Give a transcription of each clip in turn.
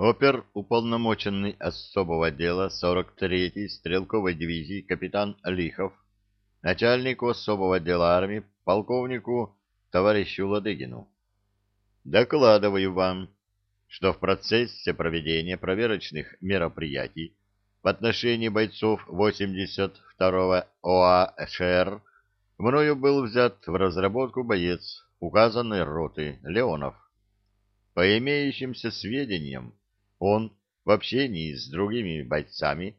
Опер, уполномоченный особого отдела 43-й стрелковой дивизии капитан Лихов, начальнику особого отдела армии полковнику товарищу Ладыгину. Докладываю вам, что в процессе проведения проверочных мероприятий в отношении бойцов 82-го ОАШР мною был взят в разработку боец указанной роты Леонов. По имеющимся сведениям, он в общении с другими бойцами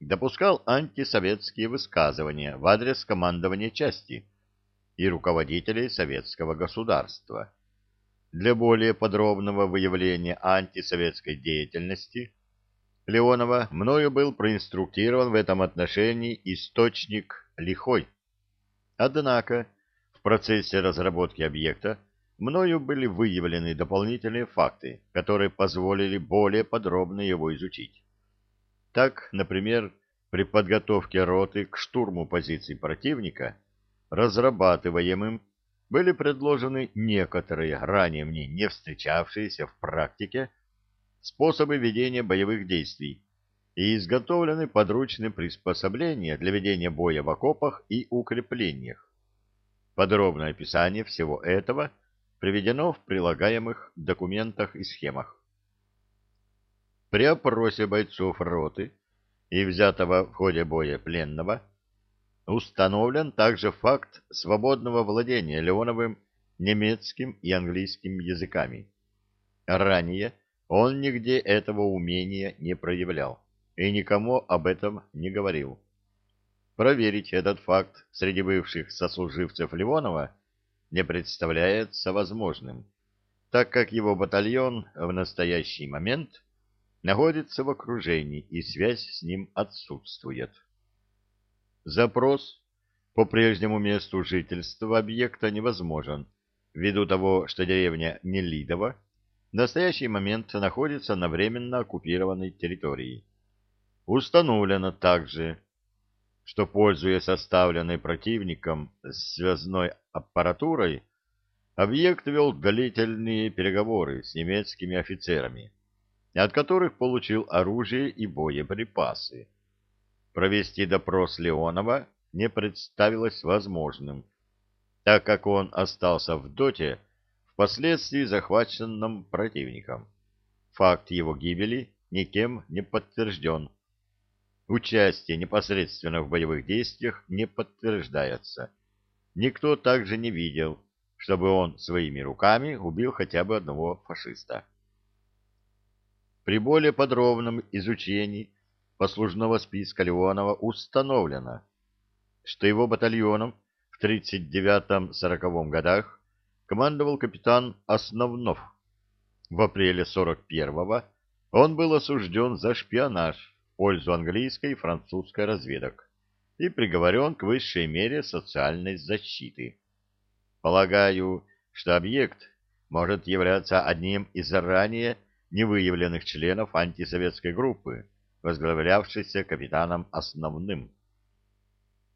допускал антисоветские высказывания в адрес командования части и руководителей советского государства. Для более подробного выявления антисоветской деятельности Леонова мною был проинструктирован в этом отношении источник Лихой. Однако в процессе разработки объекта мною были выявлены дополнительные факты, которые позволили более подробно его изучить. Так, например, при подготовке роты к штурму позиций противника, разрабатываемым, были предложены некоторые ранее мне не встречавшиеся в практике способы ведения боевых действий и изготовлены подручные приспособления для ведения боя в окопах и укреплениях. Подробное описание всего этого – приведено в прилагаемых документах и схемах. При опросе бойцов роты и взятого в ходе боя пленного установлен также факт свободного владения Леоновым немецким и английским языками. Ранее он нигде этого умения не проявлял и никому об этом не говорил. Проверить этот факт среди бывших сослуживцев Леонова – не представляется возможным, так как его батальон в настоящий момент находится в окружении и связь с ним отсутствует. Запрос по прежнему месту жительства объекта невозможен, ввиду того, что деревня Нелидово в настоящий момент находится на временно оккупированной территории. Установлено также, что, пользуясь составленной противником связной аппаратурой, объект вел длительные переговоры с немецкими офицерами, от которых получил оружие и боеприпасы. Провести допрос Леонова не представилось возможным, так как он остался в доте, впоследствии захваченным противником. Факт его гибели никем не подтвержден, Участие непосредственно в боевых действиях не подтверждается. Никто также не видел, чтобы он своими руками убил хотя бы одного фашиста. При более подробном изучении послужного списка Леонова установлено, что его батальоном в 39-40 годах командовал капитан Основнов. В апреле 41-го он был осужден за шпионаж пользу английской и французской разведок и приговорен к высшей мере социальной защиты. Полагаю, что объект может являться одним из ранее невыявленных членов антисоветской группы, возглавлявшейся капитаном Основным.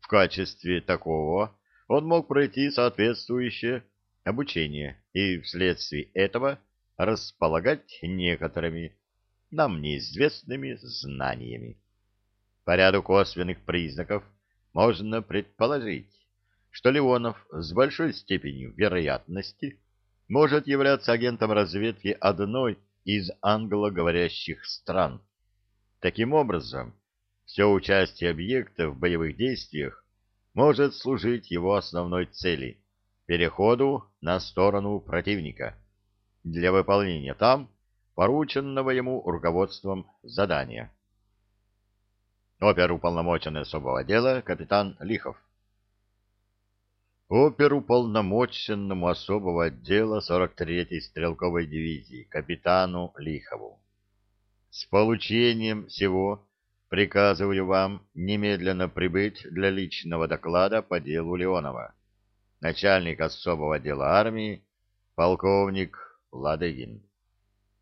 В качестве такого он мог пройти соответствующее обучение и вследствие этого располагать некоторыми нам неизвестными знаниями. По ряду косвенных признаков можно предположить, что Леонов с большой степенью вероятности может являться агентом разведки одной из англоговорящих стран. Таким образом, все участие объекта в боевых действиях может служить его основной цели – переходу на сторону противника для выполнения там порученного ему руководством задания. Оперуполномоченный особого дела капитан Лихов. Оперуполномоченному особого отдела 43-й стрелковой дивизии капитану Лихову. С получением всего приказываю вам немедленно прибыть для личного доклада по делу Леонова. Начальник особого дела армии, полковник Ладыгин.